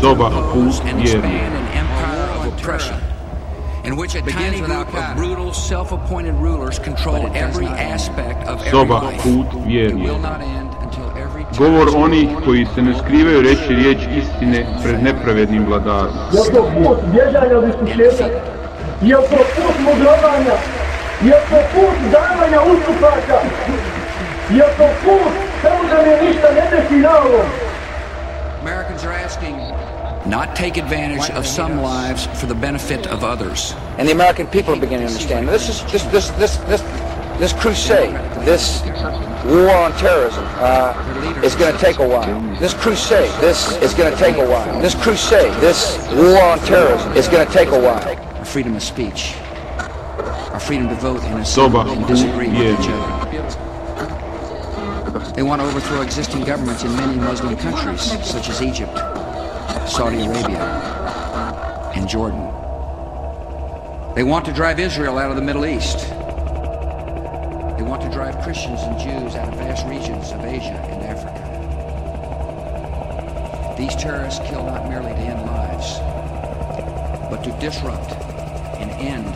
Soba impose put and vjernika. expand an empire of oppression in which a tiny group of brutal, self-appointed rulers control every aspect of every Soba life. put It will vjernika. not end until every Govor onih koji se ne skrivaju reći riječ istine pred nepravednim vladarom. Je to put bježanja od iskušenja? Je to put mudrovanja? Je to put davanja ustupaka? Je to put samo da mi ništa ne desi na ovom? Americans are asking not take advantage of some lives for the benefit of others. And the American people are beginning to understand. This is this this this this this crusade, this war on terrorism, uh, is going to take a while. This crusade, this is going to take a while. This crusade, this war on terrorism, is going to take a while. Our freedom of speech, our freedom to vote and Soba and disagree with each other. They want to overthrow existing governments in many Muslim countries, such as Egypt, Saudi Arabia, and Jordan. They want to drive Israel out of the Middle East. They want to drive Christians and Jews out of vast regions of Asia and Africa. These terrorists kill not merely to end lives, but to disrupt and end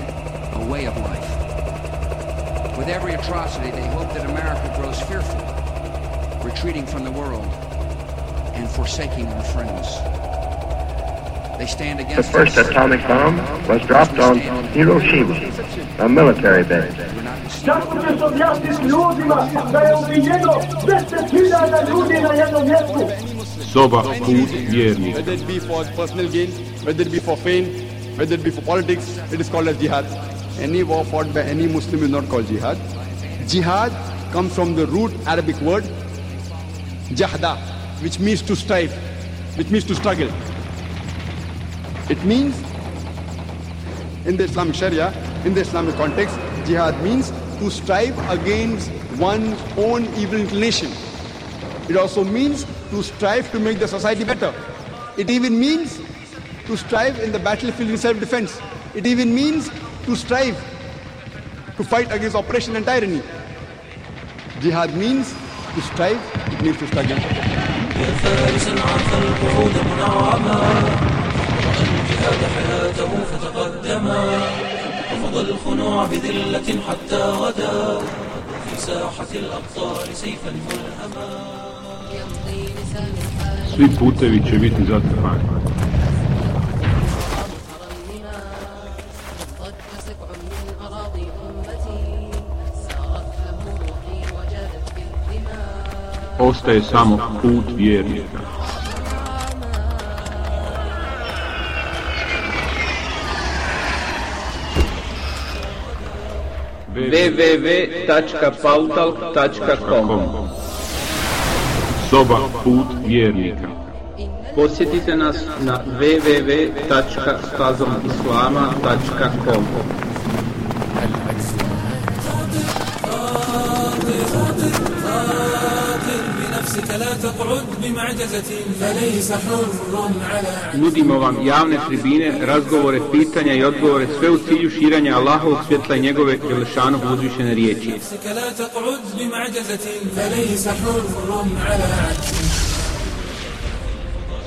a way of life. With every atrocity, they hope that America grows fearful, retreating from the world and forsaking our friends. They stand The first atomic bomb was dropped on Hiroshima, a military base. Kako ćeš objasniti ljudima da je ubijeno deset hiljada ljudi na jednom mjestu? Soba put vjernika. whether it be for personal gain, whether it be for fame, whether it be for politics, it is called as jihad. Any war fought by any Muslim is not called jihad. Jihad comes from the root Arabic word jahda, which means to strive, which means to struggle. It means, in the Islamic Sharia, in the Islamic context, jihad means to strive against one's own evil inclination. It also means to strive to make the society better. It even means to strive in the battlefield in self-defense. It even means to strive to fight against oppression and tyranny. Jihad means to strive, it means to struggle. أحاد حياته فتقدما رفض الخنوع بذلة حتى غدا في ساحة الأبطال سيفا ملهما Svi putevi će biti zatrpani. Ostaje samo put vjernika. www.pautalk.com Soba put vjernika. Posjetite nas na www.stazomislama.com Nudimo vam javne tribine, razgovore, pitanja i odgovore sve u cilju širanja Allahovog svjetla i njegove Jelešanog uzvišene riječi.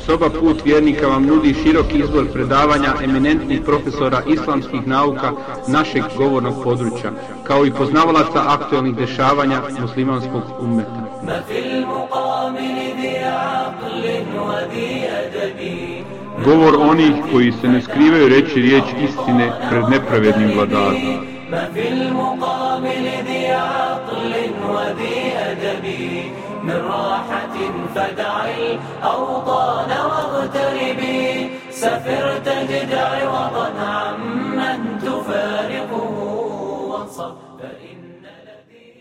Soba put vjernika vam nudi široki izbor predavanja eminentnih profesora islamskih nauka našeg govornog područja, kao i poznavalaca aktualnih dešavanja muslimanskog ummeta. Na filmu ما في المقابل ذي عقل وذي أدب Govor onih koji se ne skrivaju reći riječ istine pred nepravednim vladarom. ما في المقابل ذي عقل وذي أدب من راحة فدع الأوطان واغتربي سفر تجد عوضا